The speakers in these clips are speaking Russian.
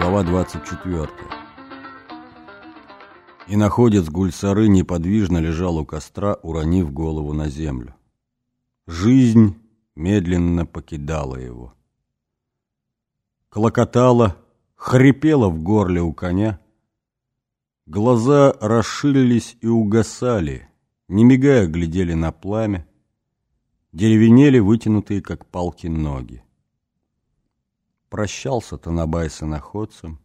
Глава 24. И находец Гульсары неподвижно лежал у костра, уронив голову на землю. Жизнь медленно покидала его. Клокотала, хрипела в горле у коня. Глаза расширились и угасали, не мигая глядели на пламя. Деревенели вытянутые, как палки, ноги. Прощался Танабай с иноходцем,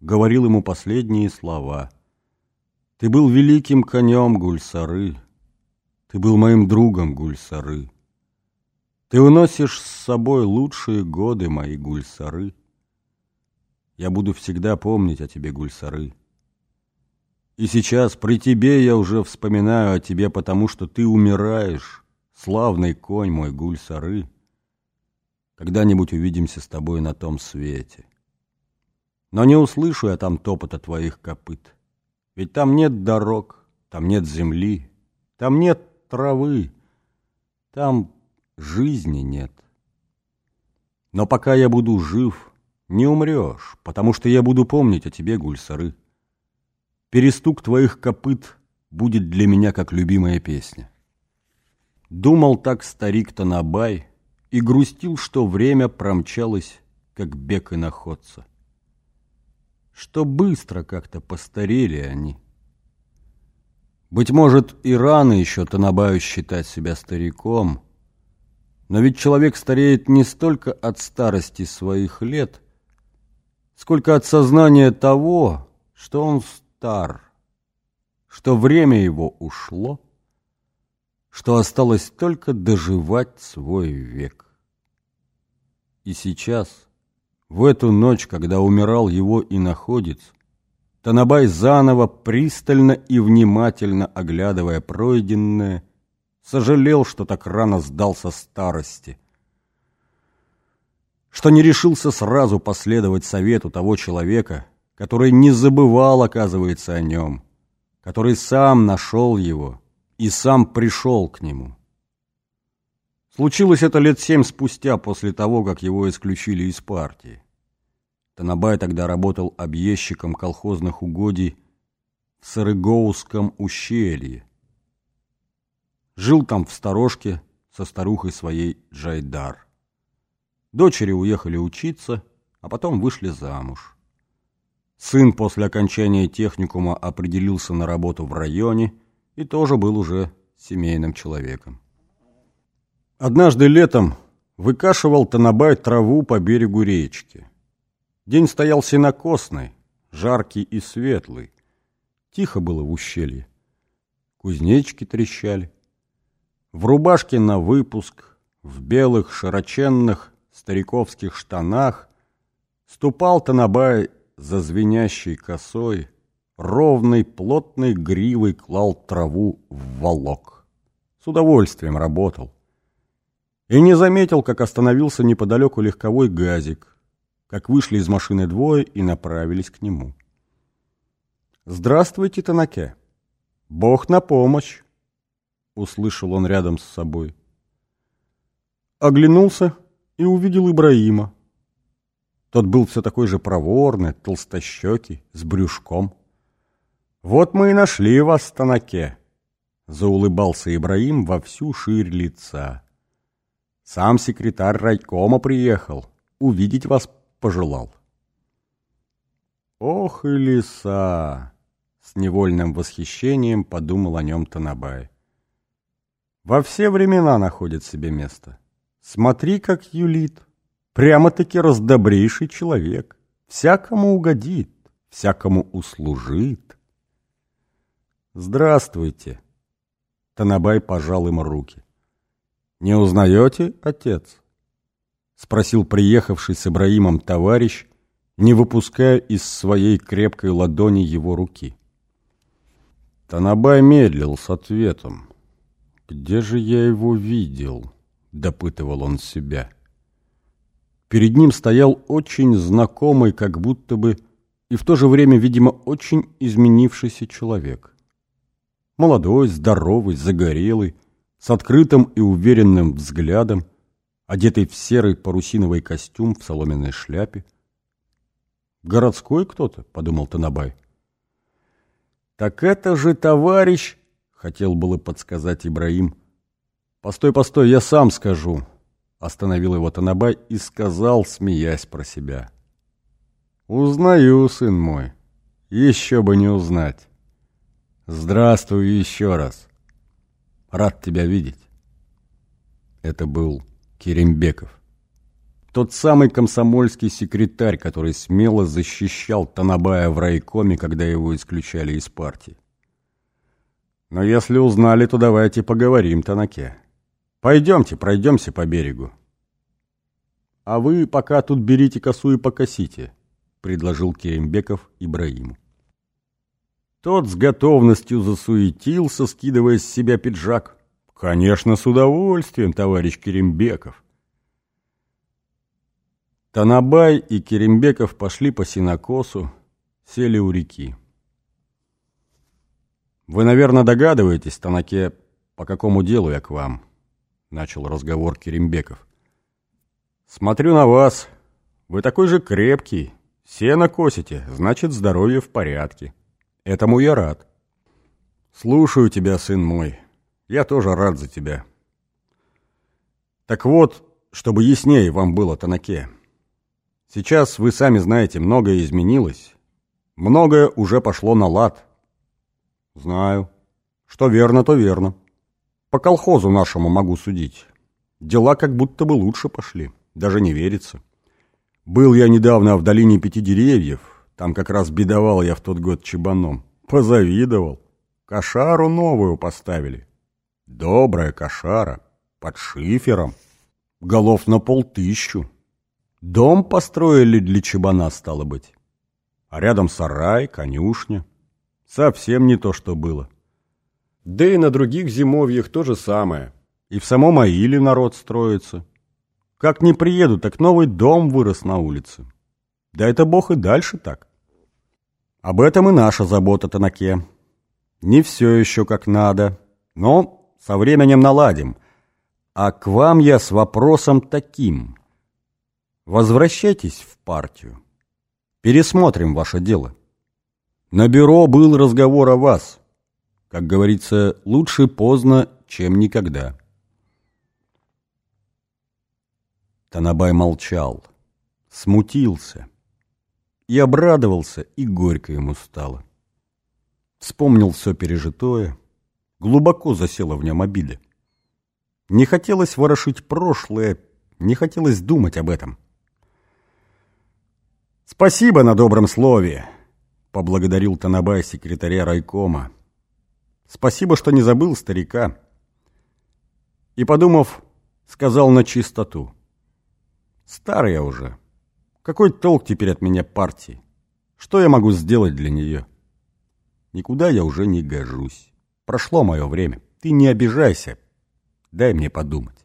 говорил ему последние слова. «Ты был великим конем, Гульсары, ты был моим другом, Гульсары. Ты уносишь с собой лучшие годы мои, Гульсары. Я буду всегда помнить о тебе, Гульсары. И сейчас при тебе я уже вспоминаю о тебе, потому что ты умираешь, славный конь мой, Гульсары». Когда-нибудь увидимся с тобой на том свете. Но не услышу я там топота твоих копыт. Ведь там нет дорог, там нет земли, там нет травы, там жизни нет. Но пока я буду жив, не умрешь, потому что я буду помнить о тебе, Гульсары. Перестук твоих копыт будет для меня как любимая песня. Думал так старик Танабай — и грустил, что время промчалось, как бег иноходца. Что быстро как-то постарели они. Быть может, и рано еще Танабаю считать себя стариком, но ведь человек стареет не столько от старости своих лет, сколько от сознания того, что он стар, что время его ушло, что осталось только доживать свой век. И сейчас, в эту ночь, когда умирал его иноходец, Танабай заново, пристально и внимательно оглядывая пройденное, сожалел, что так рано сдался старости, что не решился сразу последовать совету того человека, который не забывал, оказывается, о нем, который сам нашел его, и сам пришел к нему. Случилось это лет семь спустя после того, как его исключили из партии. Танабай тогда работал объездчиком колхозных угодий в Сарыгоуском ущелье. Жил там в сторожке со старухой своей Джайдар. Дочери уехали учиться, а потом вышли замуж. Сын после окончания техникума определился на работу в районе – и тоже был уже семейным человеком. Однажды летом выкашивал Танабай траву по берегу речки. День стоял сенокосный, жаркий и светлый. Тихо было в ущелье. Кузнечки трещали. В рубашке на выпуск, в белых широченных стариковских штанах ступал Танабай за звенящей косой, ровной, плотной гривой клал траву в волок. С удовольствием работал. И не заметил, как остановился неподалеку легковой газик, как вышли из машины двое и направились к нему. «Здравствуйте, Танаке! Бог на помощь!» Услышал он рядом с собой. Оглянулся и увидел Ибраима. Тот был все такой же проворный, толстощекий, с брюшком. «Вот мы и нашли вас, Танаке!» Заулыбался Ибраим во всю ширь лица. «Сам секретарь райкома приехал, увидеть вас пожелал». «Ох и лиса!» — с невольным восхищением подумал о нем Танабай. «Во все времена находит себе место. Смотри, как юлит. Прямо-таки раздобрейший человек. Всякому угодит, всякому услужит». «Здравствуйте!» Танабай пожал им руки. «Не узнаете, отец?» Спросил приехавший с Ибраимом товарищ, не выпуская из своей крепкой ладони его руки. Танабай медлил с ответом. «Где же я его видел?» — допытывал он себя. Перед ним стоял очень знакомый, как будто бы, и в то же время, видимо, очень изменившийся человек. Молодой, здоровый, загорелый, с открытым и уверенным взглядом, одетый в серый парусиновый костюм в соломенной шляпе. Городской кто-то, подумал Танабай. Так это же товарищ, хотел было подсказать Ибраим. Постой, постой, я сам скажу, остановил его Танабай и сказал, смеясь про себя. Узнаю, сын мой, еще бы не узнать. Здравствуй еще раз. Рад тебя видеть. Это был Керембеков. Тот самый комсомольский секретарь, который смело защищал Танабая в райкоме, когда его исключали из партии. Но если узнали, то давайте поговорим, Танаке. Пойдемте, пройдемся по берегу. А вы пока тут берите косу и покосите, предложил Керембеков Ибраиму. Тот с готовностью засуетился, скидывая с себя пиджак. Конечно, с удовольствием, товарищ Керембеков. Танабай и Керембеков пошли по синокосу, сели у реки. «Вы, наверное, догадываетесь, Танаке, по какому делу я к вам?» — начал разговор Керембеков. «Смотрю на вас. Вы такой же крепкий. Сено косите, значит, здоровье в порядке. Этому я рад. Слушаю тебя, сын мой. Я тоже рад за тебя. Так вот, чтобы яснее вам было, Танаке». Сейчас, вы сами знаете, многое изменилось. Многое уже пошло на лад. Знаю. Что верно, то верно. По колхозу нашему могу судить. Дела как будто бы лучше пошли. Даже не верится. Был я недавно в долине пяти деревьев. Там как раз бедовал я в тот год чебаном. Позавидовал. Кошару новую поставили. Добрая кошара. Под шифером. Голов на полтыщу. Дом построили для чебана, стало быть. А рядом сарай, конюшня. Совсем не то, что было. Да и на других зимовьях то же самое. И в самом Аиле народ строится. Как не приеду, так новый дом вырос на улице. Да это бог и дальше так. Об этом и наша забота, Танаке. Не все еще как надо, но со временем наладим. А к вам я с вопросом таким – Возвращайтесь в партию. Пересмотрим ваше дело. На бюро был разговор о вас. Как говорится, лучше поздно, чем никогда. Танабай молчал, смутился и обрадовался, и горько ему стало. Вспомнил все пережитое, глубоко засела в нем обида. Не хотелось ворошить прошлое, не хотелось думать об этом. «Спасибо на добром слове», — поблагодарил Танабай секретаря райкома. «Спасибо, что не забыл старика». И, подумав, сказал на чистоту. «Старый я уже. Какой толк теперь от меня партии? Что я могу сделать для нее? Никуда я уже не гожусь. Прошло мое время. Ты не обижайся. Дай мне подумать».